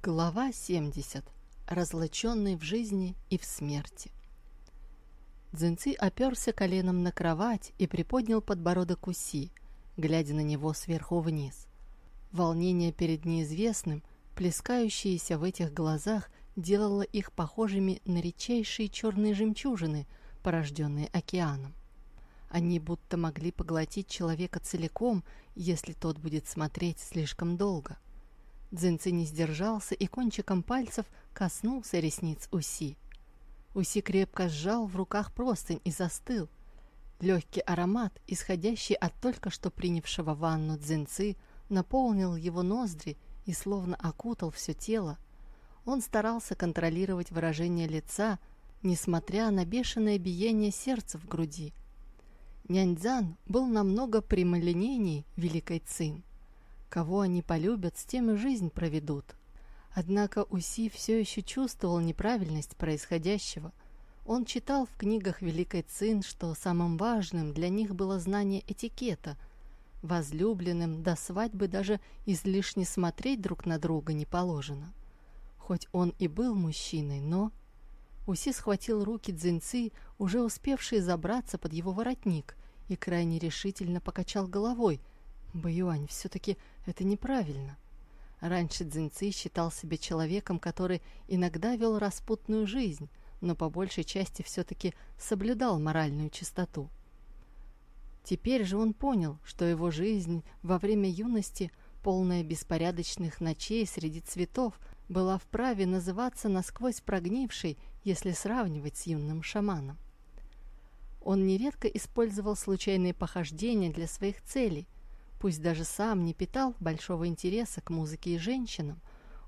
Глава 70. Разлученный в жизни и в смерти. Дзинци оперся коленом на кровать и приподнял подбородок Уси, глядя на него сверху вниз. Волнение перед неизвестным, плескающееся в этих глазах, делало их похожими на редчайшие черные жемчужины, порожденные океаном. Они будто могли поглотить человека целиком, если тот будет смотреть слишком долго. — Дзинци не сдержался и кончиком пальцев коснулся ресниц Уси. Уси крепко сжал в руках простынь и застыл. Легкий аромат, исходящий от только что принявшего ванну Дзинци, наполнил его ноздри и словно окутал все тело. Он старался контролировать выражение лица, несмотря на бешеное биение сердца в груди. Няньцзан был намного прямолинейней Великой Цин. Кого они полюбят, с тем и жизнь проведут. Однако Уси все еще чувствовал неправильность происходящего. Он читал в книгах Великой Цин, что самым важным для них было знание этикета. Возлюбленным до свадьбы даже излишне смотреть друг на друга не положено. Хоть он и был мужчиной, но... Уси схватил руки Цзиньцы, уже успевшие забраться под его воротник, и крайне решительно покачал головой – Баюань, все-таки это неправильно. Раньше Цзиньци считал себя человеком, который иногда вел распутную жизнь, но по большей части все-таки соблюдал моральную чистоту. Теперь же он понял, что его жизнь во время юности, полная беспорядочных ночей среди цветов, была вправе называться насквозь прогнившей, если сравнивать с юным шаманом. Он нередко использовал случайные похождения для своих целей, Пусть даже сам не питал большого интереса к музыке и женщинам,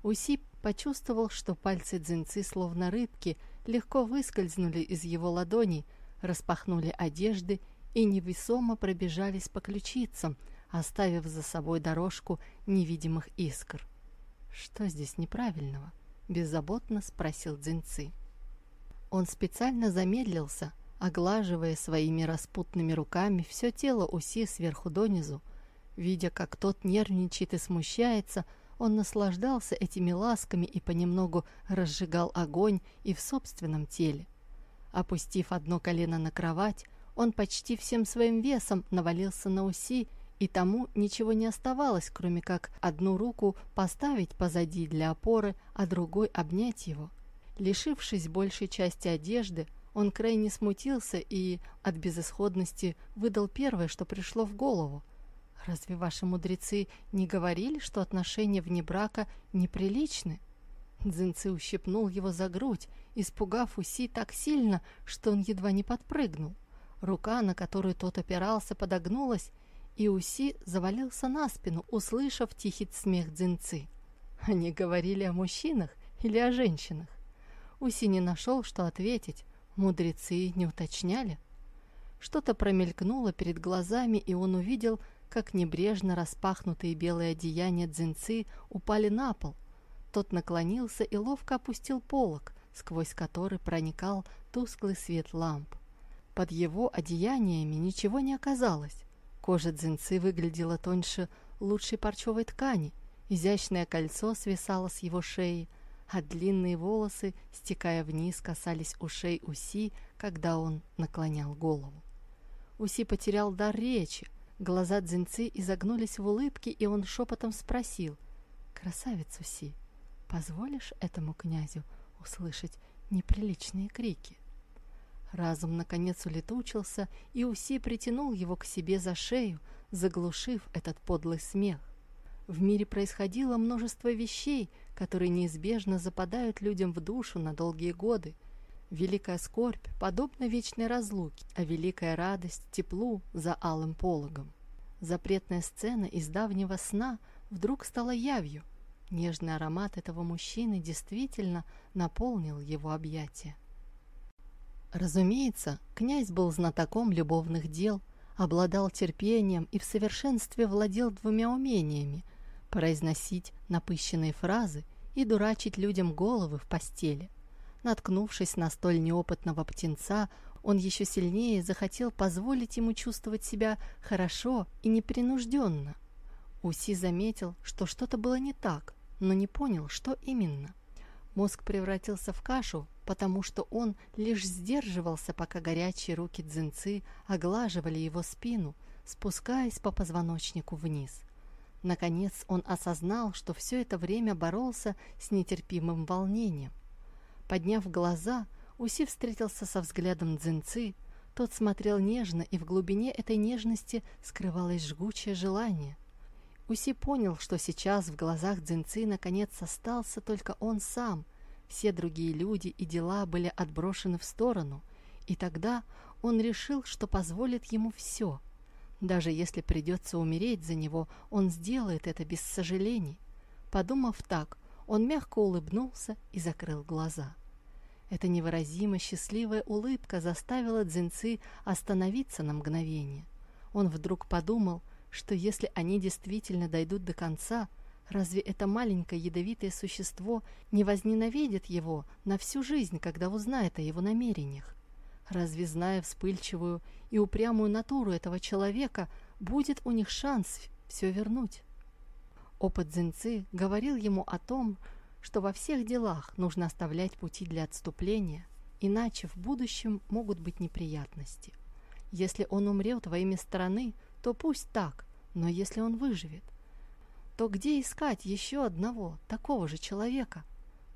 Уси почувствовал, что пальцы дзинцы, словно рыбки, легко выскользнули из его ладоней, распахнули одежды и невесомо пробежались по ключицам, оставив за собой дорожку невидимых искр. «Что здесь неправильного?» – беззаботно спросил дзинцы. Он специально замедлился, оглаживая своими распутными руками все тело Уси сверху донизу, Видя, как тот нервничает и смущается, он наслаждался этими ласками и понемногу разжигал огонь и в собственном теле. Опустив одно колено на кровать, он почти всем своим весом навалился на уси, и тому ничего не оставалось, кроме как одну руку поставить позади для опоры, а другой обнять его. Лишившись большей части одежды, он крайне смутился и от безысходности выдал первое, что пришло в голову – Разве ваши мудрецы не говорили, что отношения вне брака неприличны? Дзинцы ущипнул его за грудь, испугав Уси так сильно, что он едва не подпрыгнул. Рука, на которую тот опирался, подогнулась, и Уси завалился на спину, услышав тихий смех Дзинцы. Они говорили о мужчинах или о женщинах? Уси не нашел, что ответить. Мудрецы не уточняли. Что-то промелькнуло перед глазами, и он увидел, как небрежно распахнутые белые одеяния дзинцы упали на пол. Тот наклонился и ловко опустил полог, сквозь который проникал тусклый свет ламп. Под его одеяниями ничего не оказалось. Кожа дзинцы выглядела тоньше лучшей парчевой ткани, изящное кольцо свисало с его шеи, а длинные волосы, стекая вниз, касались ушей Уси, когда он наклонял голову. Уси потерял дар речи, Глаза Дзинцы изогнулись в улыбке, и он шепотом спросил. «Красавицу Си, позволишь этому князю услышать неприличные крики?» Разум, наконец, улетучился, и Уси притянул его к себе за шею, заглушив этот подлый смех. В мире происходило множество вещей, которые неизбежно западают людям в душу на долгие годы, Великая скорбь подобна вечной разлуке, а великая радость – теплу за алым пологом. Запретная сцена из давнего сна вдруг стала явью. Нежный аромат этого мужчины действительно наполнил его объятия. Разумеется, князь был знатоком любовных дел, обладал терпением и в совершенстве владел двумя умениями – произносить напыщенные фразы и дурачить людям головы в постели. Наткнувшись на столь неопытного птенца, он еще сильнее захотел позволить ему чувствовать себя хорошо и непринужденно. Уси заметил, что что-то было не так. но не понял, что именно. Мозг превратился в кашу, потому что он лишь сдерживался, пока горячие руки дзинцы оглаживали его спину, спускаясь по позвоночнику вниз. Наконец он осознал, что все это время боролся с нетерпимым волнением. Подняв глаза, Уси встретился со взглядом дзинцы. Тот смотрел нежно, и в глубине этой нежности скрывалось жгучее желание. Уси понял, что сейчас в глазах дзинцы наконец остался только он сам. Все другие люди и дела были отброшены в сторону, и тогда он решил, что позволит ему все — даже если придется умереть за него, он сделает это без сожалений. Подумав так, он мягко улыбнулся и закрыл глаза. Эта невыразимо счастливая улыбка заставила Дзинцы остановиться на мгновение. Он вдруг подумал, что если они действительно дойдут до конца, разве это маленькое ядовитое существо не возненавидит его на всю жизнь, когда узнает о его намерениях? Разве, зная вспыльчивую и упрямую натуру этого человека, будет у них шанс все вернуть? Опыт Дзинцы говорил ему о том, что во всех делах нужно оставлять пути для отступления, иначе в будущем могут быть неприятности. Если он умрет во имя страны, то пусть так, но если он выживет, то где искать еще одного, такого же человека?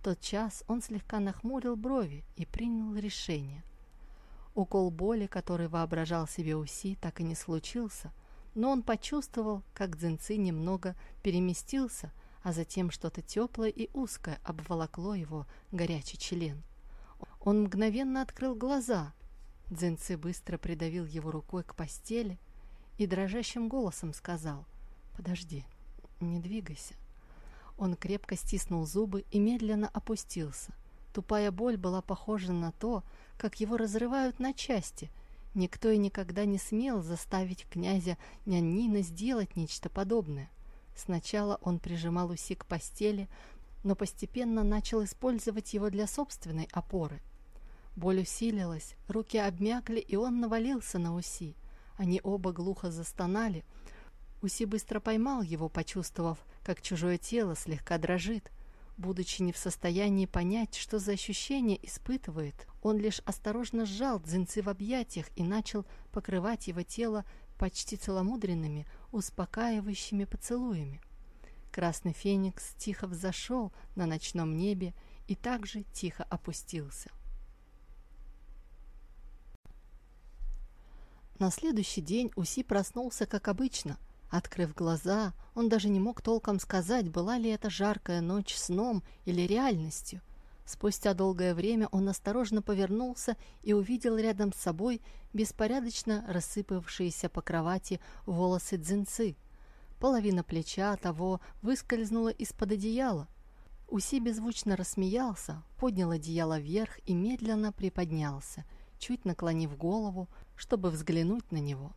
тот час он слегка нахмурил брови и принял решение. Укол боли, который воображал себе Уси, так и не случился, но он почувствовал, как дзинцы немного переместился, а затем что-то теплое и узкое обволокло его горячий член. Он мгновенно открыл глаза. Дзинцы быстро придавил его рукой к постели и дрожащим голосом сказал «Подожди, не двигайся». Он крепко стиснул зубы и медленно опустился. Тупая боль была похожа на то, как его разрывают на части. Никто и никогда не смел заставить князя Няннина сделать нечто подобное. Сначала он прижимал Уси к постели, но постепенно начал использовать его для собственной опоры. Боль усилилась, руки обмякли, и он навалился на Уси. Они оба глухо застонали. Уси быстро поймал его, почувствовав, как чужое тело слегка дрожит. Будучи не в состоянии понять, что за ощущение испытывает, он лишь осторожно сжал дзинцы в объятиях и начал покрывать его тело почти целомудренными, успокаивающими поцелуями. Красный феникс тихо взошел на ночном небе и также тихо опустился. На следующий день Уси проснулся, как обычно – Открыв глаза, он даже не мог толком сказать, была ли это жаркая ночь сном или реальностью. Спустя долгое время он осторожно повернулся и увидел рядом с собой беспорядочно рассыпавшиеся по кровати волосы дзинцы. Половина плеча того выскользнула из-под одеяла. Уси беззвучно рассмеялся, поднял одеяло вверх и медленно приподнялся, чуть наклонив голову, чтобы взглянуть на него.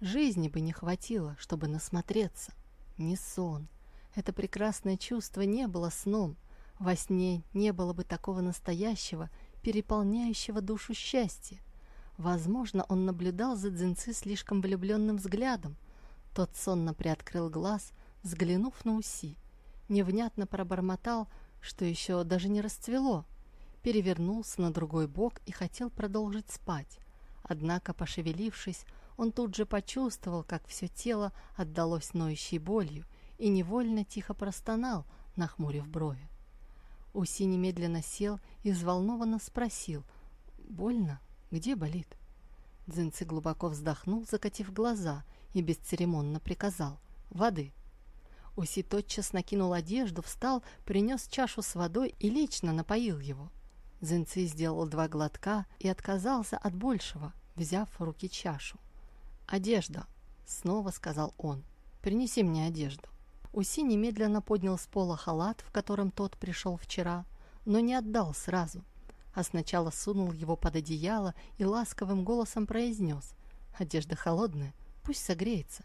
Жизни бы не хватило, чтобы насмотреться. Не сон. Это прекрасное чувство не было сном. Во сне не было бы такого настоящего, переполняющего душу счастья. Возможно, он наблюдал за Дзинцы слишком влюбленным взглядом. Тот сонно приоткрыл глаз, взглянув на Уси. Невнятно пробормотал, что еще даже не расцвело. Перевернулся на другой бок и хотел продолжить спать. Однако, пошевелившись, он тут же почувствовал, как все тело отдалось ноющей болью и невольно тихо простонал, нахмурив брови. Уси немедленно сел и взволнованно спросил «Больно? Где болит?» Дзинцы глубоко вздохнул, закатив глаза, и бесцеремонно приказал «Воды». Уси тотчас накинул одежду, встал, принес чашу с водой и лично напоил его. Дзинцы сделал два глотка и отказался от большего, взяв в руки чашу. «Одежда!» — снова сказал он. «Принеси мне одежду». Уси немедленно поднял с пола халат, в котором тот пришел вчера, но не отдал сразу, а сначала сунул его под одеяло и ласковым голосом произнес. «Одежда холодная, пусть согреется.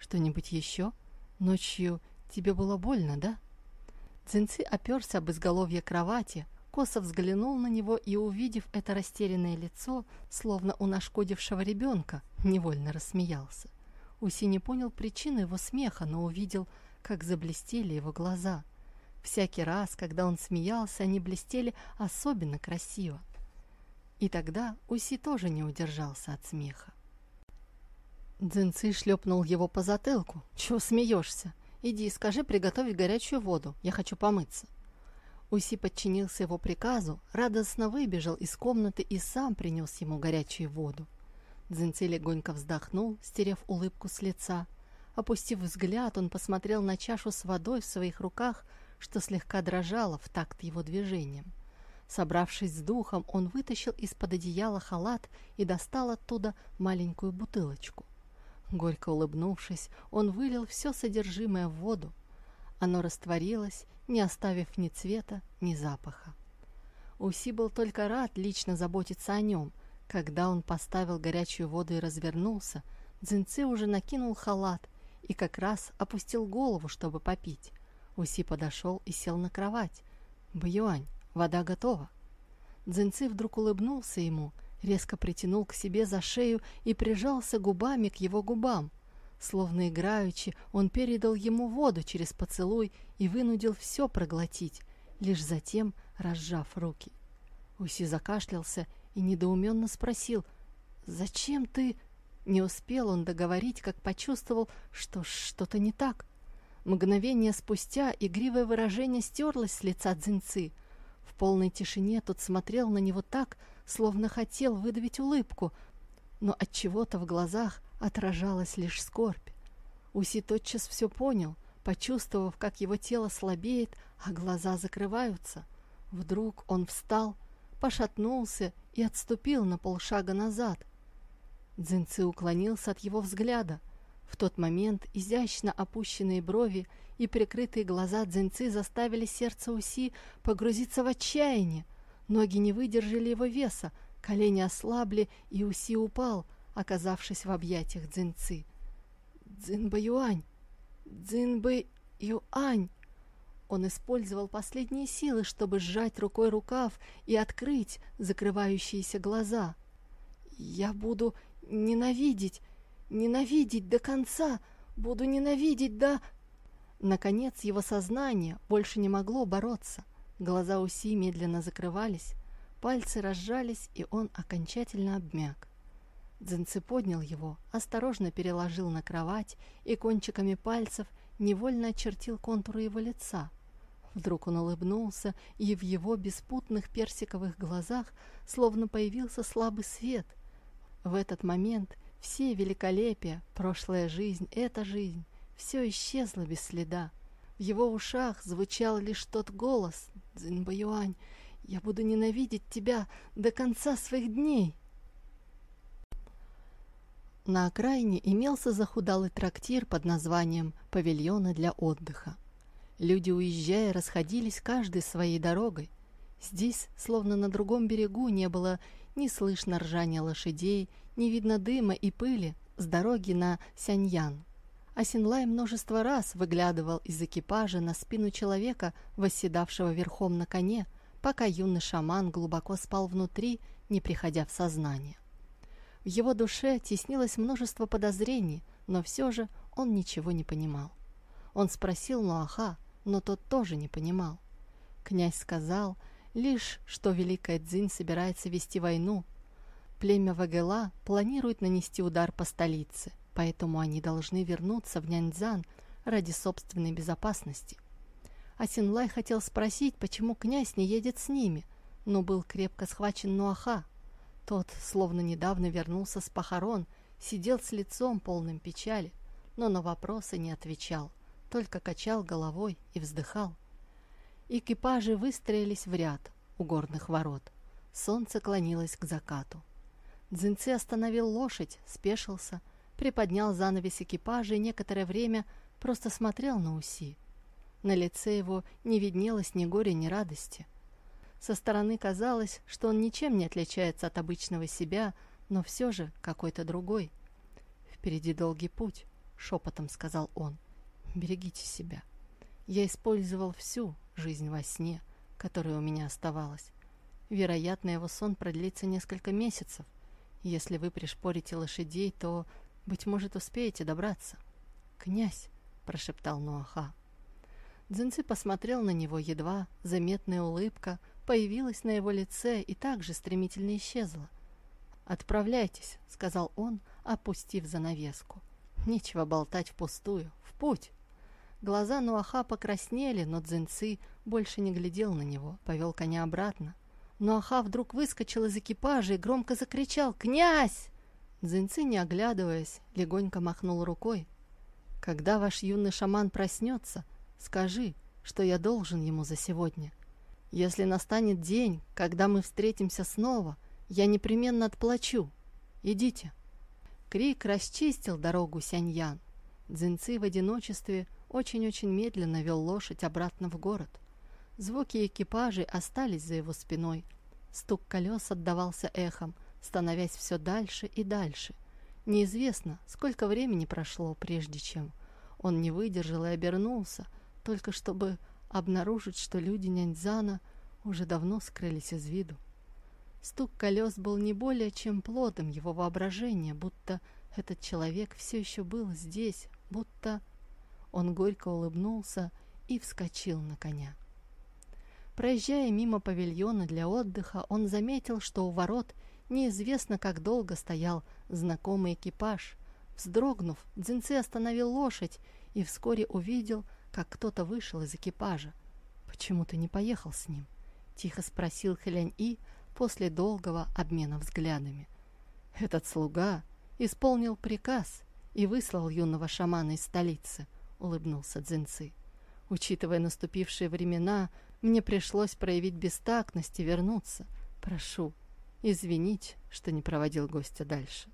Что-нибудь еще? Ночью тебе было больно, да?» Цинцы оперся об изголовье кровати, косо взглянул на него и, увидев это растерянное лицо, словно у нашкодившего ребенка, невольно рассмеялся. Уси не понял причины его смеха, но увидел, как заблестели его глаза. Всякий раз, когда он смеялся, они блестели особенно красиво. И тогда Уси тоже не удержался от смеха. Дзинцы шлепнул его по затылку. «Чего смеешься? Иди, скажи приготовить горячую воду. Я хочу помыться». Уси подчинился его приказу, радостно выбежал из комнаты и сам принес ему горячую воду. Дзинцы легонько вздохнул, стерев улыбку с лица. Опустив взгляд, он посмотрел на чашу с водой в своих руках, что слегка дрожала в такт его движением. Собравшись с духом, он вытащил из-под одеяла халат и достал оттуда маленькую бутылочку. Горько улыбнувшись, он вылил все содержимое в воду. Оно растворилось, не оставив ни цвета, ни запаха. Уси был только рад лично заботиться о нем. Когда он поставил горячую воду и развернулся, Дзинцы уже накинул халат и как раз опустил голову, чтобы попить. Уси подошел и сел на кровать. «Баюань, вода готова». Дзинцы вдруг улыбнулся ему, резко притянул к себе за шею и прижался губами к его губам. Словно играючи, он передал ему воду через поцелуй и вынудил все проглотить, лишь затем разжав руки. Уси закашлялся и недоуменно спросил, «Зачем ты...» Не успел он договорить, как почувствовал, что что-то не так. Мгновение спустя игривое выражение стерлось с лица Дзинцы. В полной тишине тот смотрел на него так, словно хотел выдавить улыбку, но от чего-то в глазах отражалась лишь скорбь. Уси тотчас все понял, почувствовав, как его тело слабеет, а глаза закрываются. Вдруг он встал, пошатнулся и отступил на полшага назад. Дзинцы уклонился от его взгляда. В тот момент изящно опущенные брови и прикрытые глаза Дзинцы заставили сердце Уси погрузиться в отчаяние. Ноги не выдержали его веса, колени ослабли, и Уси упал, оказавшись в объятиях Дзинцы. «Дзинба Юань! Дзинба Юань!» Он использовал последние силы, чтобы сжать рукой рукав и открыть закрывающиеся глаза. «Я буду ненавидеть, ненавидеть до конца, буду ненавидеть до...» Наконец его сознание больше не могло бороться. Глаза Уси медленно закрывались, пальцы разжались, и он окончательно обмяк. Дзенцы поднял его, осторожно переложил на кровать и кончиками пальцев невольно очертил контуры его лица. Вдруг он улыбнулся, и в его беспутных персиковых глазах словно появился слабый свет. В этот момент все великолепия, прошлая жизнь, эта жизнь, все исчезло без следа. В его ушах звучал лишь тот голос «Цзиньбаюань, я буду ненавидеть тебя до конца своих дней!» На окраине имелся захудалый трактир под названием «Павильоны для отдыха». Люди, уезжая, расходились каждой своей дорогой. Здесь, словно на другом берегу, не было ни слышно ржания лошадей, ни видно дыма и пыли с дороги на Сяньян. А Синлай множество раз выглядывал из экипажа на спину человека, восседавшего верхом на коне, пока юный шаман глубоко спал внутри, не приходя в сознание. В его душе теснилось множество подозрений, но все же он ничего не понимал. Он спросил Нуаха, но тот тоже не понимал. Князь сказал лишь, что Великая Дзинь собирается вести войну. Племя Вагела планирует нанести удар по столице, поэтому они должны вернуться в Няньцзан ради собственной безопасности. Асинлай хотел спросить, почему князь не едет с ними, но был крепко схвачен Нуаха, тот, словно недавно вернулся с похорон, сидел с лицом полным печали, но на вопросы не отвечал, только качал головой и вздыхал. Экипажи выстроились в ряд у горных ворот. Солнце клонилось к закату. Дзинцы остановил лошадь, спешился, приподнял занавес экипажа и некоторое время просто смотрел на Уси. На лице его не виднелось ни горя, ни радости. Со стороны казалось, что он ничем не отличается от обычного себя, но все же какой-то другой. «Впереди долгий путь», — шепотом сказал он. «Берегите себя. Я использовал всю жизнь во сне, которая у меня оставалась. Вероятно, его сон продлится несколько месяцев. Если вы пришпорите лошадей, то, быть может, успеете добраться». «Князь», — прошептал Нуаха. Дзинцы посмотрел на него, едва заметная улыбка появилась на его лице и также стремительно исчезла. «Отправляйтесь», — сказал он, опустив занавеску. «Нечего болтать впустую. В путь!» Глаза Нуаха покраснели, но Дзинцы больше не глядел на него, повел коня обратно. Нуаха вдруг выскочил из экипажа и громко закричал «Князь!». Дзинцы, не оглядываясь, легонько махнул рукой. «Когда ваш юный шаман проснется, скажи, что я должен ему за сегодня. Если настанет день, когда мы встретимся снова, я непременно отплачу. Идите». Крик расчистил дорогу Сяньян. Дзинцы в одиночестве очень-очень медленно вел лошадь обратно в город. Звуки экипажей остались за его спиной. Стук колес отдавался эхом, становясь все дальше и дальше. Неизвестно, сколько времени прошло, прежде чем он не выдержал и обернулся, только чтобы обнаружить, что люди Няньцзана уже давно скрылись из виду. Стук колес был не более чем плодом его воображения, будто этот человек все еще был здесь, будто... Он горько улыбнулся и вскочил на коня. Проезжая мимо павильона для отдыха, он заметил, что у ворот неизвестно как долго стоял знакомый экипаж. Вздрогнув, Дзинцы остановил лошадь и вскоре увидел, как кто-то вышел из экипажа. «Почему ты не поехал с ним?» — тихо спросил Хэлянь-И после долгого обмена взглядами. «Этот слуга исполнил приказ и выслал юного шамана из столицы», — улыбнулся Дзинцы. «Учитывая наступившие времена, мне пришлось проявить бестактность и вернуться. Прошу, извинить, что не проводил гостя дальше».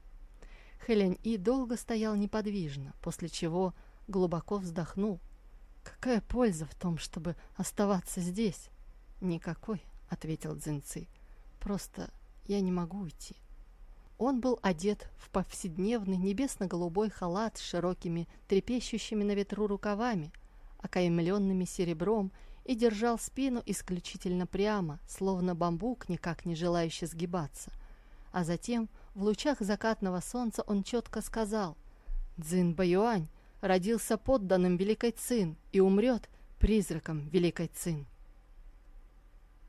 Хэлянь И долго стоял неподвижно, после чего глубоко вздохнул. «Какая польза в том, чтобы оставаться здесь?» «Никакой», — ответил Цзиньци. «Просто я не могу уйти». Он был одет в повседневный небесно-голубой халат с широкими, трепещущими на ветру рукавами, окаймленными серебром, и держал спину исключительно прямо, словно бамбук, никак не желающий сгибаться. А затем, в лучах закатного солнца, он четко сказал «Цзин Баюань родился подданным Великой Цин и умрет призраком Великой Цин».